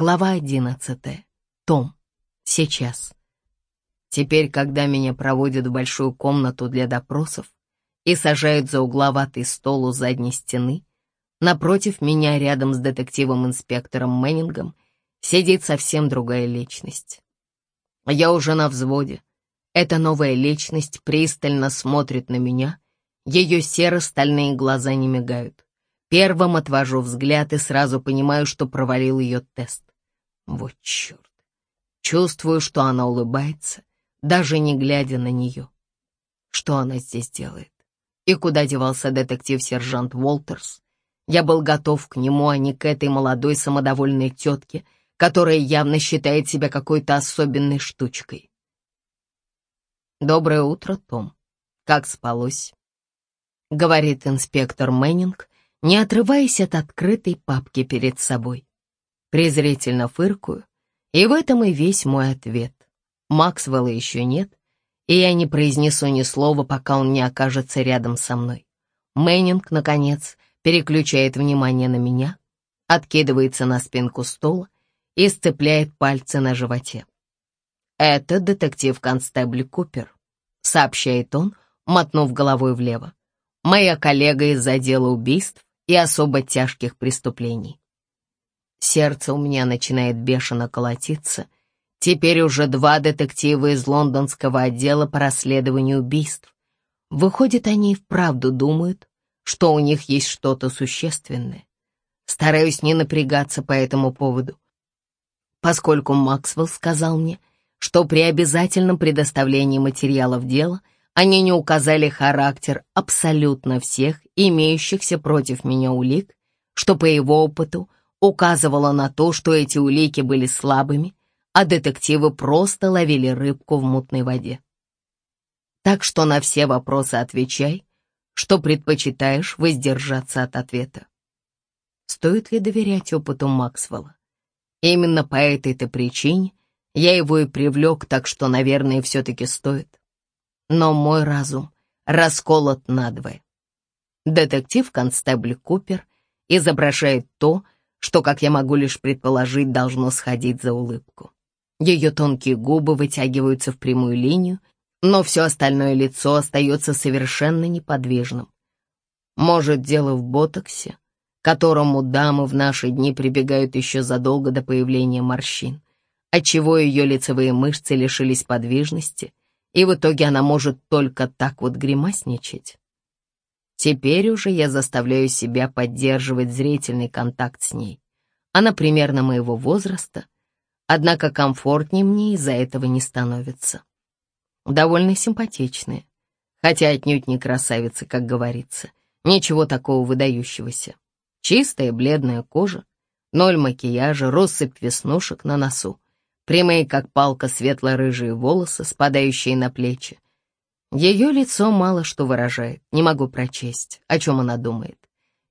Глава одиннадцатая. Том. Сейчас. Теперь, когда меня проводят в большую комнату для допросов и сажают за угловатый стол у задней стены, напротив меня, рядом с детективом-инспектором Мэннингом, сидит совсем другая личность. Я уже на взводе. Эта новая личность пристально смотрит на меня, ее серо-стальные глаза не мигают. Первым отвожу взгляд и сразу понимаю, что провалил ее тест. Вот черт. Чувствую, что она улыбается, даже не глядя на нее. Что она здесь делает? И куда девался детектив-сержант Уолтерс? Я был готов к нему, а не к этой молодой самодовольной тетке, которая явно считает себя какой-то особенной штучкой. «Доброе утро, Том. Как спалось?» — говорит инспектор Мэннинг, не отрываясь от открытой папки перед собой. Презрительно фыркую, и в этом и весь мой ответ. Максвелла еще нет, и я не произнесу ни слова, пока он не окажется рядом со мной. Мэннинг, наконец, переключает внимание на меня, откидывается на спинку стула и сцепляет пальцы на животе. «Это детектив-констебль Купер», — сообщает он, мотнув головой влево. «Моя коллега из отдела убийств и особо тяжких преступлений. Сердце у меня начинает бешено колотиться. Теперь уже два детектива из лондонского отдела по расследованию убийств. Выходит, они и вправду думают, что у них есть что-то существенное. Стараюсь не напрягаться по этому поводу, поскольку Максвелл сказал мне, что при обязательном предоставлении материалов дела — они не указали характер абсолютно всех имеющихся против меня улик, что по его опыту указывало на то, что эти улики были слабыми, а детективы просто ловили рыбку в мутной воде. Так что на все вопросы отвечай, что предпочитаешь воздержаться от ответа. Стоит ли доверять опыту Максвелла? Именно по этой-то причине я его и привлек, так что, наверное, все-таки стоит но мой разум расколот надвое. Детектив-констебль Купер изображает то, что, как я могу лишь предположить, должно сходить за улыбку. Ее тонкие губы вытягиваются в прямую линию, но все остальное лицо остается совершенно неподвижным. Может, дело в ботоксе, которому дамы в наши дни прибегают еще задолго до появления морщин, отчего ее лицевые мышцы лишились подвижности, и в итоге она может только так вот гримасничать. Теперь уже я заставляю себя поддерживать зрительный контакт с ней. Она примерно моего возраста, однако комфортнее мне из-за этого не становится. Довольно симпатичная, хотя отнюдь не красавица, как говорится. Ничего такого выдающегося. Чистая бледная кожа, ноль макияжа, россыпь веснушек на носу прямые, как палка, светло-рыжие волосы, спадающие на плечи. Ее лицо мало что выражает, не могу прочесть, о чем она думает.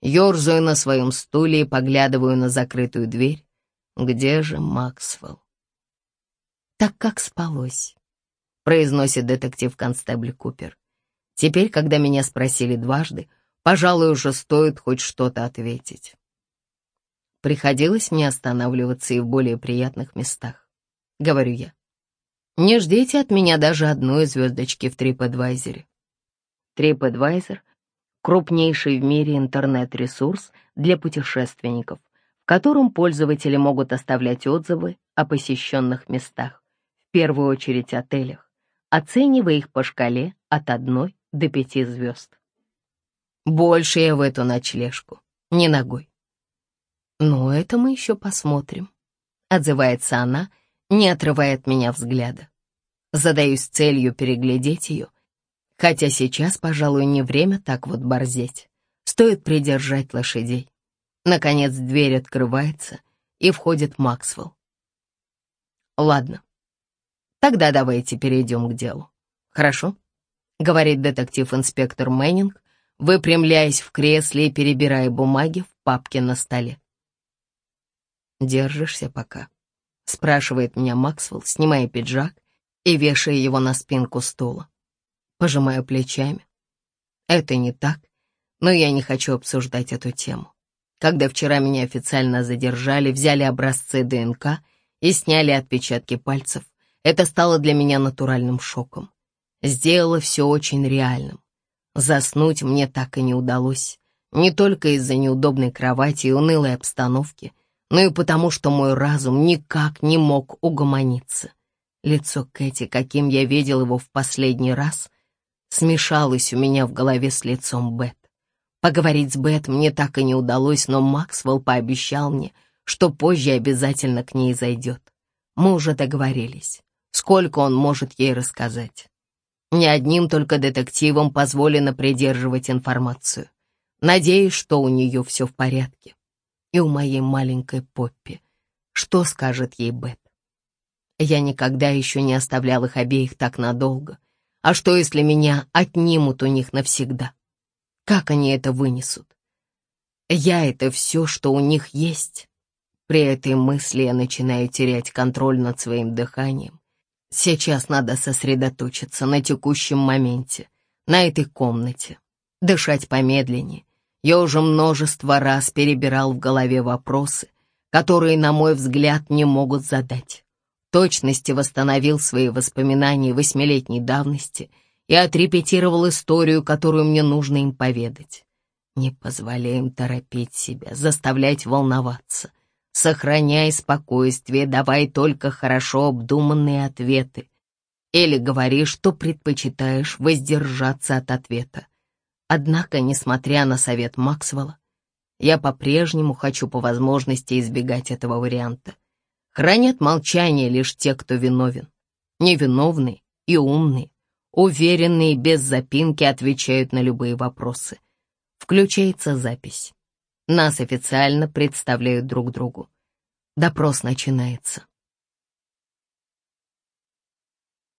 Ёрзаю на своем стуле и поглядываю на закрытую дверь. Где же Максвелл? «Так как спалось», — произносит детектив-констебль Купер. «Теперь, когда меня спросили дважды, пожалуй, уже стоит хоть что-то ответить». Приходилось мне останавливаться и в более приятных местах. — говорю я. Не ждите от меня даже одной звездочки в TripAdvisor. TripAdvisor — крупнейший в мире интернет-ресурс для путешественников, в котором пользователи могут оставлять отзывы о посещенных местах, в первую очередь отелях, оценивая их по шкале от одной до пяти звезд. Больше я в эту ночлежку, не ногой. «Ну, это мы еще посмотрим», — отзывается она, — не отрывая от меня взгляда. Задаюсь целью переглядеть ее, хотя сейчас, пожалуй, не время так вот борзеть. Стоит придержать лошадей. Наконец дверь открывается, и входит Максвелл. «Ладно, тогда давайте перейдем к делу. Хорошо?» — говорит детектив-инспектор Мэннинг, выпрямляясь в кресле и перебирая бумаги в папке на столе. «Держишься пока?» — спрашивает меня Максвелл, снимая пиджак и вешая его на спинку стула. Пожимаю плечами. Это не так, но я не хочу обсуждать эту тему. Когда вчера меня официально задержали, взяли образцы ДНК и сняли отпечатки пальцев, это стало для меня натуральным шоком. Сделало все очень реальным. Заснуть мне так и не удалось. Не только из-за неудобной кровати и унылой обстановки, но и потому, что мой разум никак не мог угомониться. Лицо Кэти, каким я видел его в последний раз, смешалось у меня в голове с лицом Бет. Поговорить с Бет мне так и не удалось, но Максвелл пообещал мне, что позже обязательно к ней зайдет. Мы уже договорились, сколько он может ей рассказать. Не одним только детективам позволено придерживать информацию. Надеюсь, что у нее все в порядке. И у моей маленькой Поппи. Что скажет ей Бет? Я никогда еще не оставлял их обеих так надолго. А что, если меня отнимут у них навсегда? Как они это вынесут? Я — это все, что у них есть. При этой мысли я начинаю терять контроль над своим дыханием. Сейчас надо сосредоточиться на текущем моменте, на этой комнате, дышать помедленнее. Я уже множество раз перебирал в голове вопросы, которые, на мой взгляд, не могут задать. В точности восстановил свои воспоминания восьмилетней давности и отрепетировал историю, которую мне нужно им поведать. Не позволяем торопить себя, заставлять волноваться. Сохраняй спокойствие, давай только хорошо обдуманные ответы. Или говори, что предпочитаешь воздержаться от ответа. Однако, несмотря на совет Максвелла, я по-прежнему хочу по возможности избегать этого варианта. Хранят молчание лишь те, кто виновен. Невиновные и умные, уверенные без запинки отвечают на любые вопросы. Включается запись. Нас официально представляют друг другу. Допрос начинается.